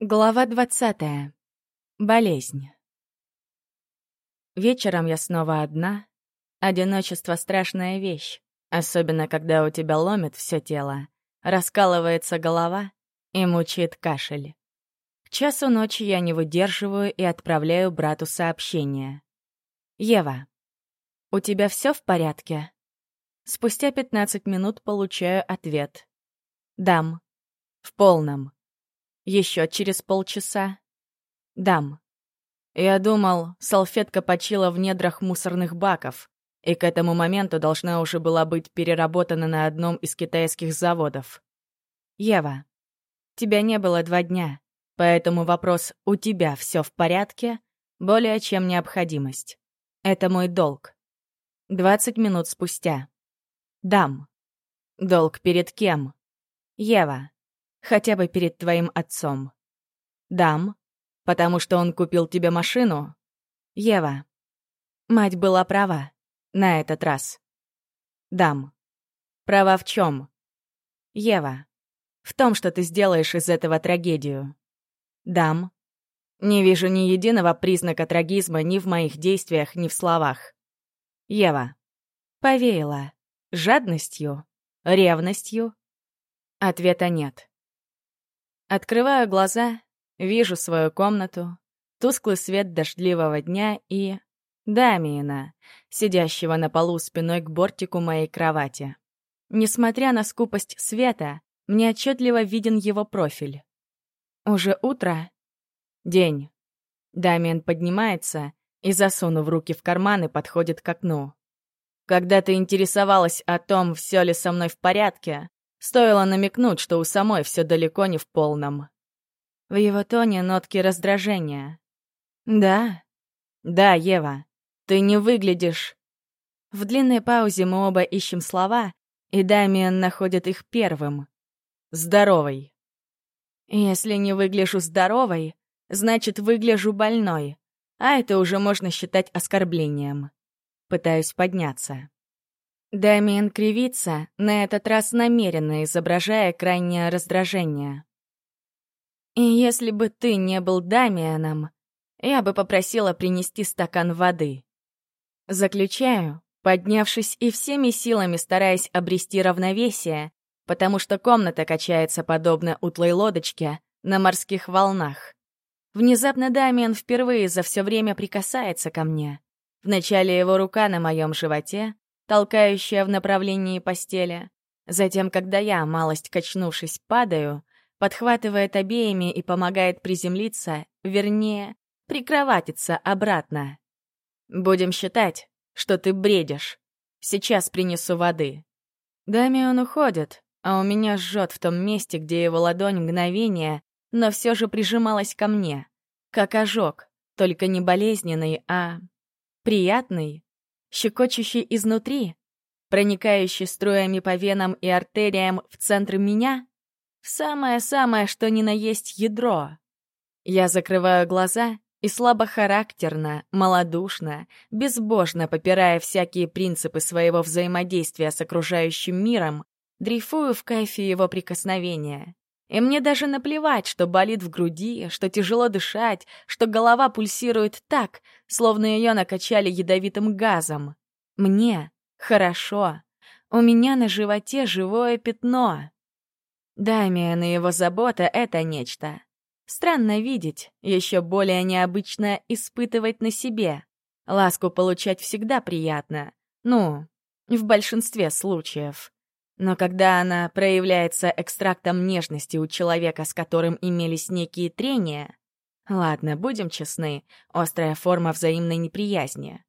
Глава двадцатая. Болезнь. Вечером я снова одна. Одиночество — страшная вещь, особенно когда у тебя ломит все тело, раскалывается голова и мучает кашель. К часу ночи я не выдерживаю и отправляю брату сообщение. «Ева, у тебя все в порядке?» Спустя 15 минут получаю ответ. «Дам. В полном». Еще через полчаса. Дам. Я думал, салфетка почила в недрах мусорных баков, и к этому моменту должна уже была быть переработана на одном из китайских заводов. Ева. Тебя не было два дня, поэтому вопрос «у тебя все в порядке?» более чем необходимость. Это мой долг. 20 минут спустя. Дам. Долг перед кем? Ева. Хотя бы перед твоим отцом. Дам, потому что он купил тебе машину. Ева. Мать была права. На этот раз. Дам. Права в чем? Ева. В том, что ты сделаешь из этого трагедию. Дам. Не вижу ни единого признака трагизма ни в моих действиях, ни в словах. Ева. Повеяла. Жадностью? Ревностью? Ответа нет. Открываю глаза, вижу свою комнату, тусклый свет дождливого дня и... Дамиена, сидящего на полу спиной к бортику моей кровати. Несмотря на скупость света, мне отчетливо виден его профиль. Уже утро? День. Дамиен поднимается и, засунув руки в карманы, подходит к окну. Когда ты интересовалась о том, все ли со мной в порядке, Стоило намекнуть, что у самой все далеко не в полном. В его тоне нотки раздражения. «Да? Да, Ева, ты не выглядишь...» В длинной паузе мы оба ищем слова, и Дамиан находит их первым. «Здоровой». «Если не выгляжу здоровой, значит, выгляжу больной, а это уже можно считать оскорблением». Пытаюсь подняться. Дамиен кривится, на этот раз намеренно изображая крайнее раздражение. «И если бы ты не был Дамианом, я бы попросила принести стакан воды». Заключаю, поднявшись и всеми силами стараясь обрести равновесие, потому что комната качается подобно утлой лодочке на морских волнах. Внезапно Дамиан впервые за все время прикасается ко мне. Вначале его рука на моем животе, толкающая в направлении постели. Затем, когда я, малость качнувшись, падаю, подхватывает обеими и помогает приземлиться, вернее, прикроватиться обратно. «Будем считать, что ты бредишь. Сейчас принесу воды». Дамион уходит, а у меня жжет в том месте, где его ладонь мгновение, но все же прижималась ко мне. Как ожог, только не болезненный, а приятный щекочущий изнутри, проникающий струями по венам и артериям в центр меня, в самое-самое, что ни на есть ядро. Я закрываю глаза и слабохарактерно, малодушно, безбожно попирая всякие принципы своего взаимодействия с окружающим миром, дрейфую в кайфе его прикосновения. И мне даже наплевать, что болит в груди, что тяжело дышать, что голова пульсирует так, словно ее накачали ядовитым газом. Мне хорошо. У меня на животе живое пятно. Дамиан и его забота — это нечто. Странно видеть, еще более необычно испытывать на себе. Ласку получать всегда приятно. Ну, в большинстве случаев. Но когда она проявляется экстрактом нежности у человека, с которым имелись некие трения, ладно, будем честны, острая форма взаимной неприязни,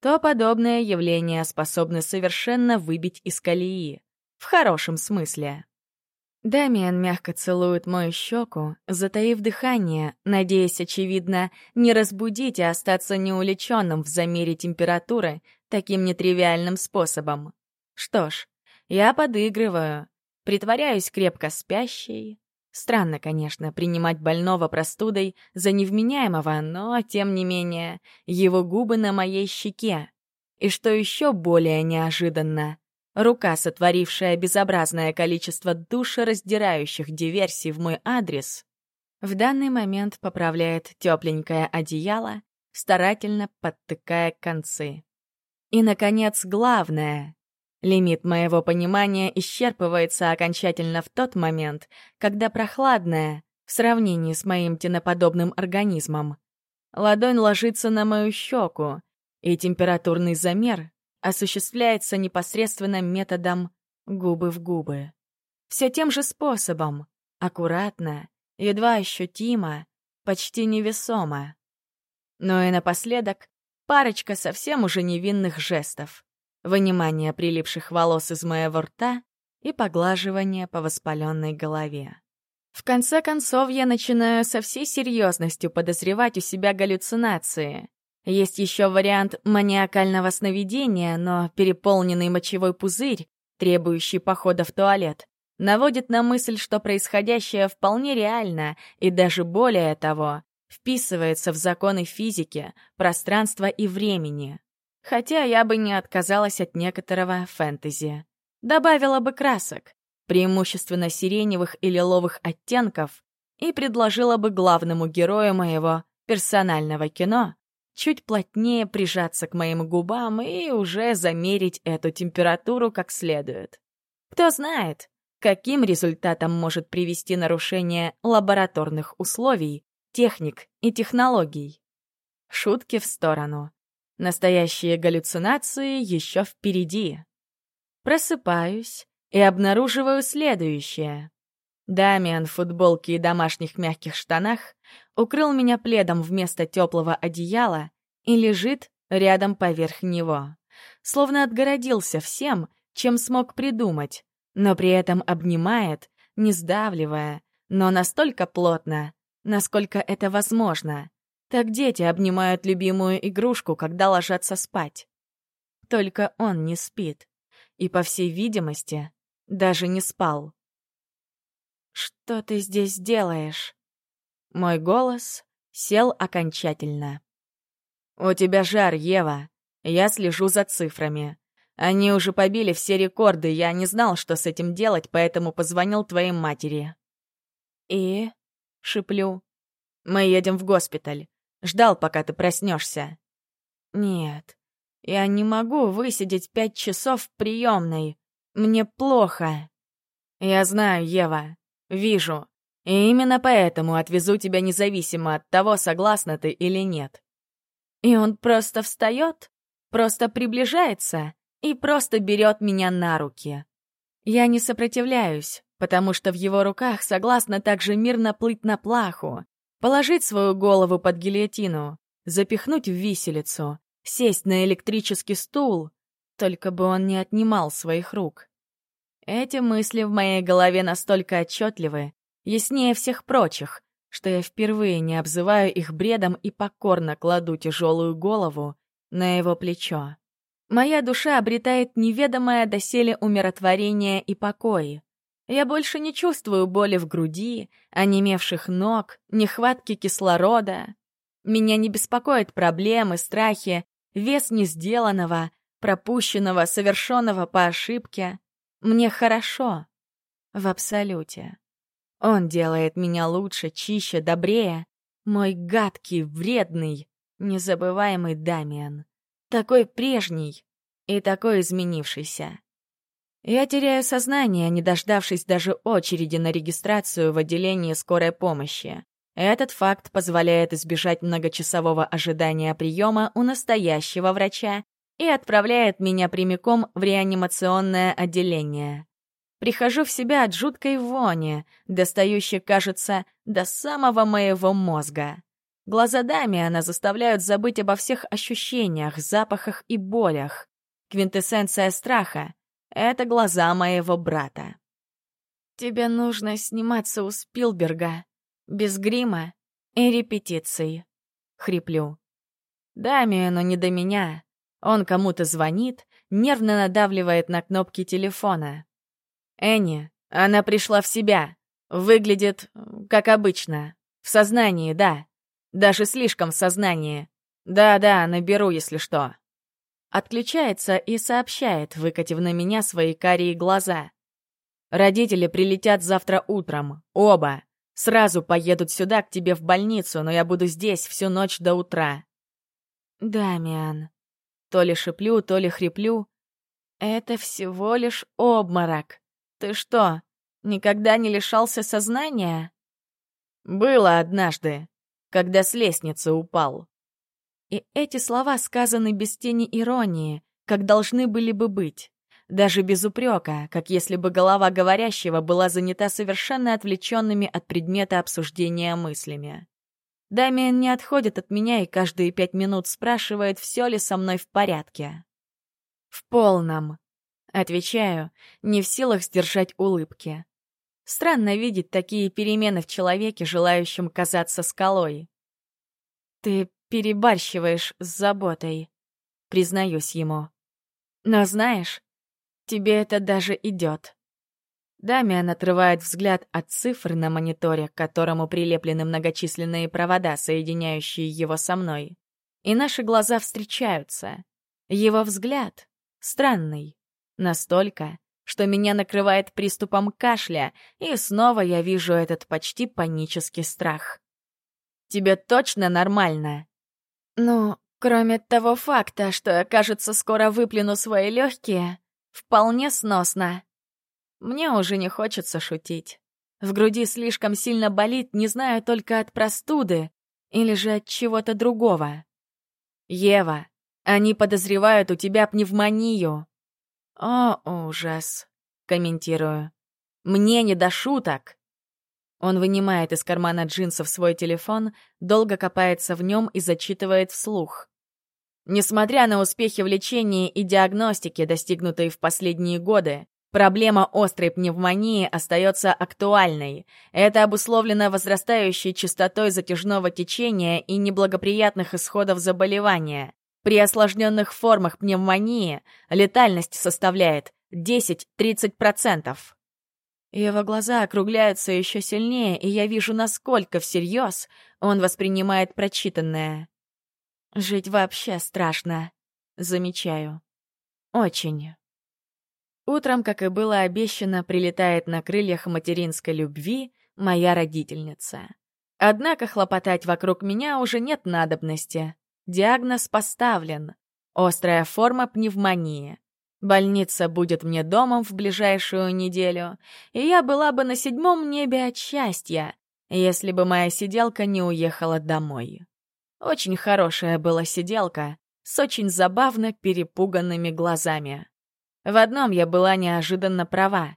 то подобное явление способно совершенно выбить из колеи. В хорошем смысле. Дамиан мягко целует мою щеку, затаив дыхание, надеясь, очевидно, не разбудить и остаться неуличенным в замере температуры таким нетривиальным способом. Что ж, я подыгрываю, притворяюсь крепко спящей. Странно, конечно, принимать больного простудой за невменяемого, но, тем не менее, его губы на моей щеке. И что еще более неожиданно, рука, сотворившая безобразное количество душераздирающих диверсий в мой адрес, В данный момент поправляет тепленькое одеяло, старательно подтыкая концы. И, наконец, главное. Лимит моего понимания исчерпывается окончательно в тот момент, когда прохладное, в сравнении с моим теноподобным организмом, ладонь ложится на мою щеку, и температурный замер осуществляется непосредственно методом губы в губы. Все тем же способом, аккуратно, едва ощутимо, почти невесомо. Но и напоследок парочка совсем уже невинных жестов. Вынимание прилипших волос из моего рта и поглаживание по воспаленной голове. В конце концов, я начинаю со всей серьезностью подозревать у себя галлюцинации. Есть еще вариант маниакального сновидения, но переполненный мочевой пузырь, требующий похода в туалет, наводит на мысль, что происходящее вполне реально и даже более того, вписывается в законы физики, пространства и времени. Хотя я бы не отказалась от некоторого фэнтези. Добавила бы красок, преимущественно сиреневых и лиловых оттенков, и предложила бы главному герою моего персонального кино чуть плотнее прижаться к моим губам и уже замерить эту температуру как следует. Кто знает, каким результатом может привести нарушение лабораторных условий, техник и технологий. Шутки в сторону. Настоящие галлюцинации еще впереди. Просыпаюсь и обнаруживаю следующее. Дамиан в футболке и домашних мягких штанах укрыл меня пледом вместо теплого одеяла и лежит рядом поверх него. Словно отгородился всем, чем смог придумать, но при этом обнимает, не сдавливая, но настолько плотно, насколько это возможно. Так дети обнимают любимую игрушку, когда ложатся спать. Только он не спит. И, по всей видимости, даже не спал. «Что ты здесь делаешь?» Мой голос сел окончательно. «У тебя жар, Ева. Я слежу за цифрами. Они уже побили все рекорды, я не знал, что с этим делать, поэтому позвонил твоей матери». «И?» — шиплю. «Мы едем в госпиталь. Ждал, пока ты проснешься». «Нет, я не могу высидеть пять часов в приемной. Мне плохо». «Я знаю, Ева. Вижу. И именно поэтому отвезу тебя независимо от того, согласна ты или нет». И он просто встает, просто приближается и просто берет меня на руки. Я не сопротивляюсь, потому что в его руках согласна также мирно плыть на плаху, положить свою голову под гильотину, запихнуть в виселицу, сесть на электрический стул, только бы он не отнимал своих рук. Эти мысли в моей голове настолько отчетливы, яснее всех прочих, что я впервые не обзываю их бредом и покорно кладу тяжелую голову на его плечо. Моя душа обретает неведомое доселе умиротворение и покой. Я больше не чувствую боли в груди, онемевших ног, нехватки кислорода. Меня не беспокоят проблемы, страхи, вес несделанного, пропущенного, совершенного по ошибке. Мне хорошо. В абсолюте. Он делает меня лучше, чище, добрее. Мой гадкий, вредный, незабываемый Дамиан. Такой прежний и такой изменившийся. Я теряю сознание, не дождавшись даже очереди на регистрацию в отделении скорой помощи. Этот факт позволяет избежать многочасового ожидания приема у настоящего врача и отправляет меня прямиком в реанимационное отделение. Прихожу в себя от жуткой вони, достающей, кажется, до самого моего мозга. Глаза Дамиана заставляют забыть обо всех ощущениях, запахах и болях. Квинтэссенция страха — это глаза моего брата. «Тебе нужно сниматься у Спилберга, без грима и репетиций», — хриплю. Дамиану не до меня. Он кому-то звонит, нервно надавливает на кнопки телефона. Энни, она пришла в себя. Выглядит, как обычно. В сознании, да. Даже слишком в сознании. Да-да, наберу, если что. Отключается и сообщает, выкатив на меня свои карие глаза. Родители прилетят завтра утром. Оба. Сразу поедут сюда, к тебе в больницу, но я буду здесь всю ночь до утра». «Дамиан». То ли шиплю, то ли хриплю. «Это всего лишь обморок. Ты что, никогда не лишался сознания?» «Было однажды, когда с лестницы упал». И эти слова сказаны без тени иронии, как должны были бы быть. Даже без упрека, как если бы голова говорящего была занята совершенно отвлеченными от предмета обсуждения мыслями. Дамиан не отходит от меня и каждые пять минут спрашивает, все ли со мной в порядке. «В полном», — отвечаю, не в силах сдержать улыбки. Странно видеть такие перемены в человеке, желающем казаться скалой. «Ты перебарщиваешь с заботой», — признаюсь ему. «Но знаешь, тебе это даже идет». Дамиан отрывает взгляд от цифр на мониторе, к которому прилеплены многочисленные провода, соединяющие его со мной. И наши глаза встречаются. Его взгляд странный. Настолько, что меня накрывает приступом кашля, и снова я вижу этот почти панический страх. «Тебе точно нормально?» Ну, кроме того факта, что я, кажется, скоро выплюну свои легкие, вполне сносно. Мне уже не хочется шутить. В груди слишком сильно болит, не знаю только от простуды или же от чего-то другого. Ева, они подозревают у тебя пневмонию. О, ужас, комментирую. Мне не до шуток. Он вынимает из кармана джинсов свой телефон, долго копается в нем и зачитывает вслух. Несмотря на успехи в лечении и диагностике, достигнутые в последние годы, проблема острой пневмонии остается актуальной. Это обусловлено возрастающей частотой затяжного течения и неблагоприятных исходов заболевания. При осложненных формах пневмонии летальность составляет 10-30%. Его глаза округляются еще сильнее, и я вижу, насколько всерьез он воспринимает прочитанное. Жить вообще страшно, замечаю. Очень. Утром, как и было обещано, прилетает на крыльях материнской любви моя родительница. Однако хлопотать вокруг меня уже нет надобности. Диагноз поставлен. Острая форма пневмонии. Больница будет мне домом в ближайшую неделю, и я была бы на седьмом небе от счастья, если бы моя сиделка не уехала домой. Очень хорошая была сиделка, с очень забавно перепуганными глазами. В одном я была неожиданно права.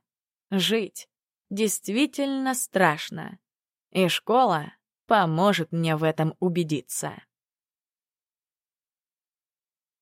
Жить действительно страшно. И школа поможет мне в этом убедиться.